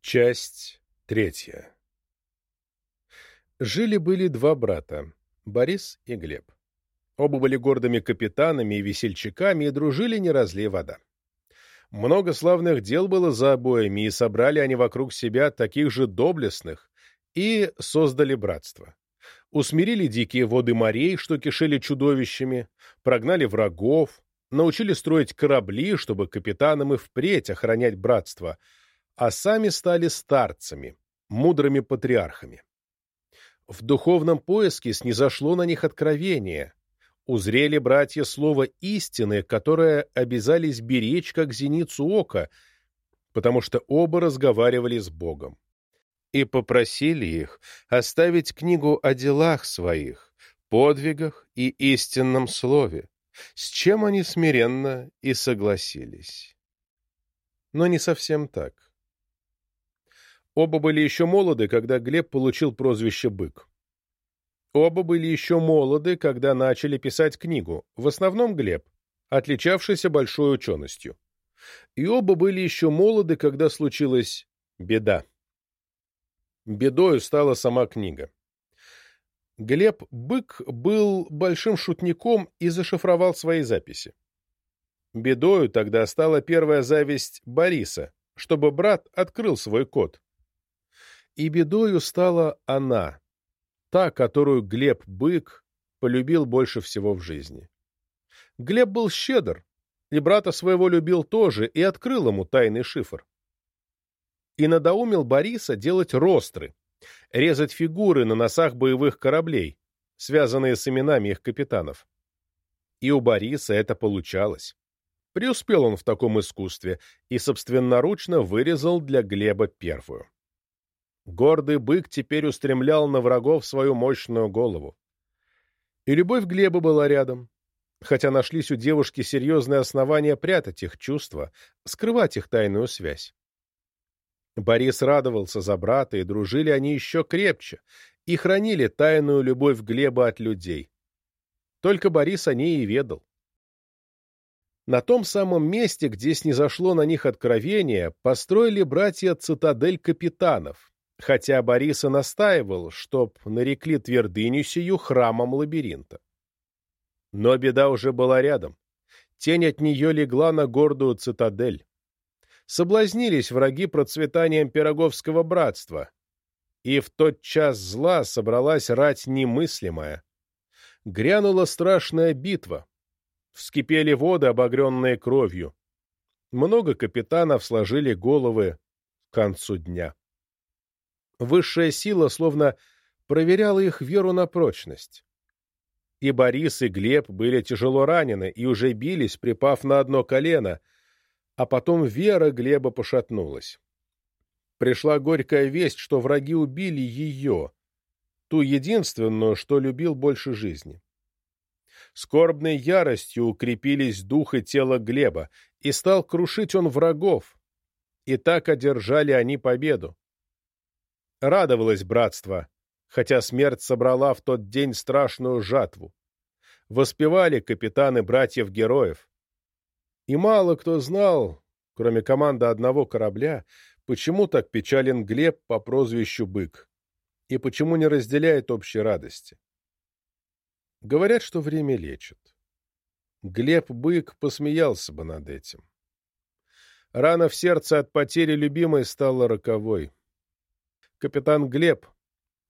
Часть третья. Жили-были два брата, Борис и Глеб. Оба были гордыми капитанами и весельчаками и дружили не разлей вода. Много славных дел было за обоими, и собрали они вокруг себя таких же доблестных, и создали братство. Усмирили дикие воды морей, что кишели чудовищами, прогнали врагов, научили строить корабли, чтобы капитанам и впредь охранять братство, а сами стали старцами, мудрыми патриархами. В духовном поиске снизошло на них откровение. Узрели братья слово истины, которое обязались беречь как зеницу ока, потому что оба разговаривали с Богом. И попросили их оставить книгу о делах своих, подвигах и истинном слове, с чем они смиренно и согласились. Но не совсем так. Оба были еще молоды, когда Глеб получил прозвище «Бык». Оба были еще молоды, когда начали писать книгу, в основном Глеб, отличавшийся большой ученостью. И оба были еще молоды, когда случилась беда. Бедою стала сама книга. Глеб Бык был большим шутником и зашифровал свои записи. Бедою тогда стала первая зависть Бориса, чтобы брат открыл свой код. И бедою стала она, та, которую Глеб Бык полюбил больше всего в жизни. Глеб был щедр, и брата своего любил тоже, и открыл ему тайный шифр. И надоумил Бориса делать ростры, резать фигуры на носах боевых кораблей, связанные с именами их капитанов. И у Бориса это получалось. Преуспел он в таком искусстве и собственноручно вырезал для Глеба первую. Гордый бык теперь устремлял на врагов свою мощную голову. И любовь Глеба была рядом, хотя нашлись у девушки серьезные основания прятать их чувства, скрывать их тайную связь. Борис радовался за брата, и дружили они еще крепче, и хранили тайную любовь Глеба от людей. Только Борис о ней и ведал. На том самом месте, где снизошло на них откровение, построили братья цитадель капитанов, хотя Борис и настаивал, чтоб нарекли твердыню сию храмом лабиринта. Но беда уже была рядом. Тень от нее легла на гордую цитадель соблазнились враги процветанием Пироговского братства, и в тот час зла собралась рать немыслимая. Грянула страшная битва, вскипели воды, обогренные кровью. Много капитанов сложили головы к концу дня. Высшая сила словно проверяла их веру на прочность. И Борис, и Глеб были тяжело ранены и уже бились, припав на одно колено — а потом вера Глеба пошатнулась. Пришла горькая весть, что враги убили ее, ту единственную, что любил больше жизни. Скорбной яростью укрепились дух и тело Глеба, и стал крушить он врагов, и так одержали они победу. Радовалось братство, хотя смерть собрала в тот день страшную жатву. Воспевали капитаны братьев-героев. И мало кто знал, кроме команды одного корабля, почему так печален Глеб по прозвищу Бык и почему не разделяет общей радости. Говорят, что время лечит. Глеб Бык посмеялся бы над этим. Рана в сердце от потери любимой стала роковой. Капитан Глеб,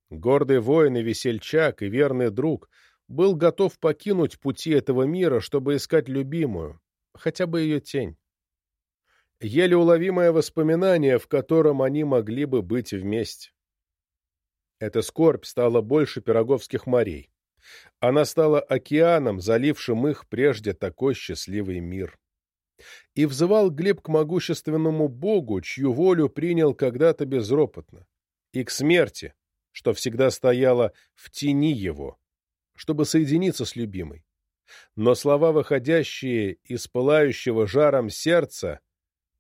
гордый воин и весельчак, и верный друг, был готов покинуть пути этого мира, чтобы искать любимую, хотя бы ее тень. Еле уловимое воспоминание, в котором они могли бы быть вместе. Эта скорбь стала больше пироговских морей. Она стала океаном, залившим их прежде такой счастливый мир. И взывал Глеб к могущественному Богу, чью волю принял когда-то безропотно, и к смерти, что всегда стояла в тени его, чтобы соединиться с любимой но слова, выходящие из пылающего жаром сердца,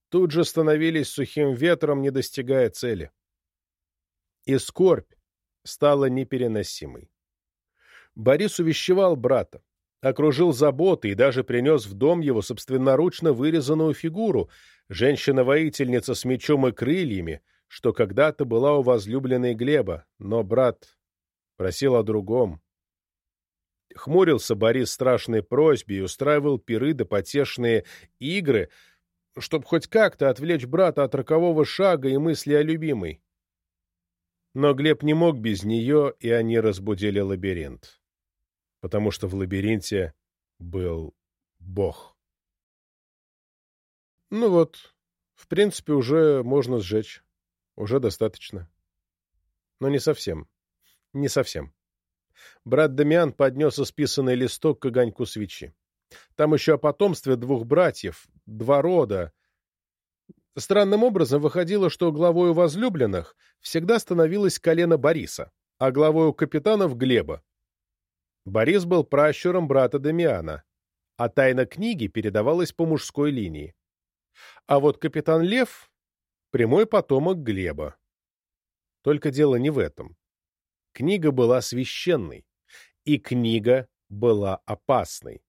тут же становились сухим ветром, не достигая цели. И скорбь стала непереносимой. Борис увещевал брата, окружил заботой и даже принес в дом его собственноручно вырезанную фигуру, женщина-воительница с мечом и крыльями, что когда-то была у возлюбленной Глеба, но брат просил о другом. Хмурился Борис страшной просьбе и устраивал пиры да потешные игры, чтобы хоть как-то отвлечь брата от рокового шага и мысли о любимой. Но Глеб не мог без нее, и они разбудили лабиринт. Потому что в лабиринте был Бог. Ну вот, в принципе, уже можно сжечь. Уже достаточно. Но не совсем. Не совсем. Брат Дамиан поднес исписанный листок к огоньку свечи. Там еще о потомстве двух братьев, два рода. Странным образом выходило, что главою возлюбленных всегда становилось колено Бориса, а главою капитанов — Глеба. Борис был пращуром брата Дамиана, а тайна книги передавалась по мужской линии. А вот капитан Лев — прямой потомок Глеба. Только дело не в этом. Книга была священной, и книга была опасной.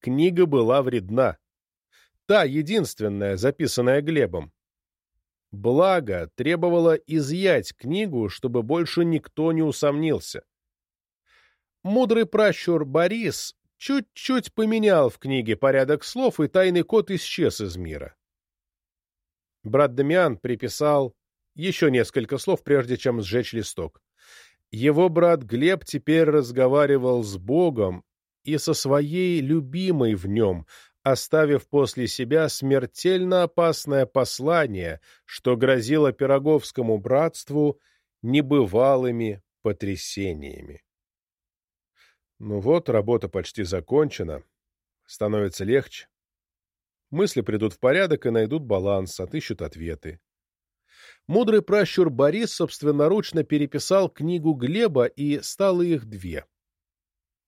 Книга была вредна. Та единственная, записанная Глебом. Благо, требовало изъять книгу, чтобы больше никто не усомнился. Мудрый пращур Борис чуть-чуть поменял в книге порядок слов, и тайный код исчез из мира. Брат Дамиан приписал еще несколько слов, прежде чем сжечь листок. Его брат Глеб теперь разговаривал с Богом и со своей любимой в нем, оставив после себя смертельно опасное послание, что грозило Пироговскому братству небывалыми потрясениями. Ну вот, работа почти закончена. Становится легче. Мысли придут в порядок и найдут баланс, отыщут ответы. Мудрый пращур Борис собственноручно переписал книгу Глеба, и стало их две.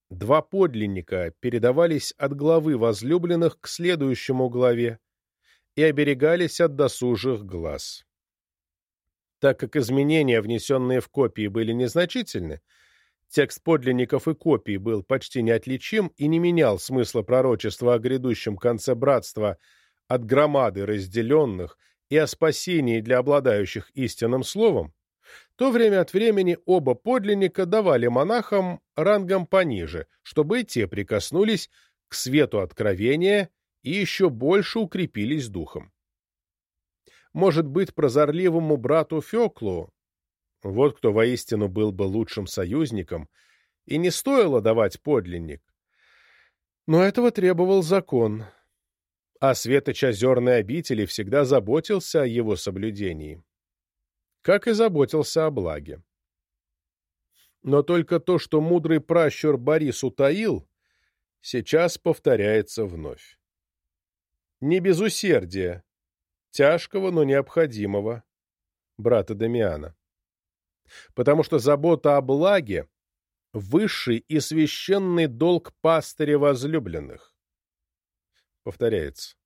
Два подлинника передавались от главы возлюбленных к следующему главе и оберегались от досужих глаз. Так как изменения, внесенные в копии, были незначительны, текст подлинников и копий был почти неотличим и не менял смысла пророчества о грядущем конце братства от громады разделенных и о спасении для обладающих истинным словом, то время от времени оба подлинника давали монахам рангом пониже, чтобы те прикоснулись к свету откровения и еще больше укрепились духом. Может быть, прозорливому брату Феклу, вот кто воистину был бы лучшим союзником, и не стоило давать подлинник. Но этого требовал закон, а светоч озерной обители всегда заботился о его соблюдении. Как и заботился о благе. Но только то, что мудрый пращур Борис утаил, сейчас повторяется вновь. Не без усердия, тяжкого, но необходимого, брата Дамиана. Потому что забота о благе — высший и священный долг пастыря возлюбленных повторяется.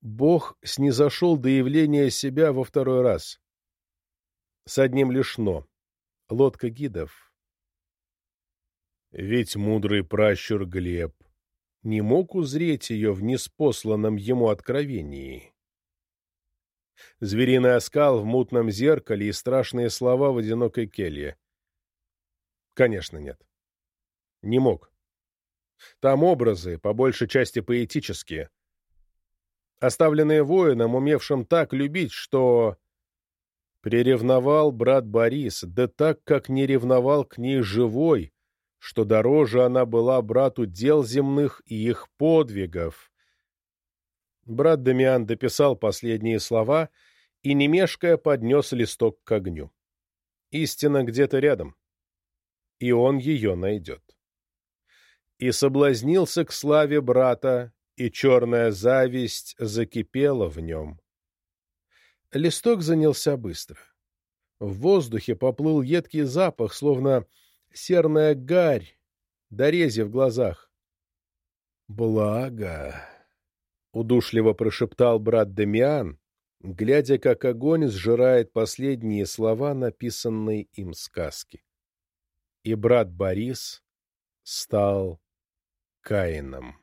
Бог снизошел до явления себя во второй раз. С одним лишь «но» — лодка гидов. Ведь мудрый пращур Глеб не мог узреть ее в неспосланном ему откровении. Звериный оскал в мутном зеркале и страшные слова в одинокой келье. Конечно, нет. Не мог. Там образы, по большей части поэтические. Оставленные воином, умевшим так любить, что... Приревновал брат Борис, да так, как не ревновал к ней живой, что дороже она была брату дел земных и их подвигов. Брат Дамиан дописал последние слова и, не мешкая, поднес листок к огню. Истина где-то рядом, и он ее найдет и соблазнился к славе брата, и черная зависть закипела в нем. Листок занялся быстро. В воздухе поплыл едкий запах, словно серная гарь, дорези в глазах. «Благо!» — удушливо прошептал брат Демиан, глядя, как огонь сжирает последние слова, написанные им сказки. И брат Борис стал Каином.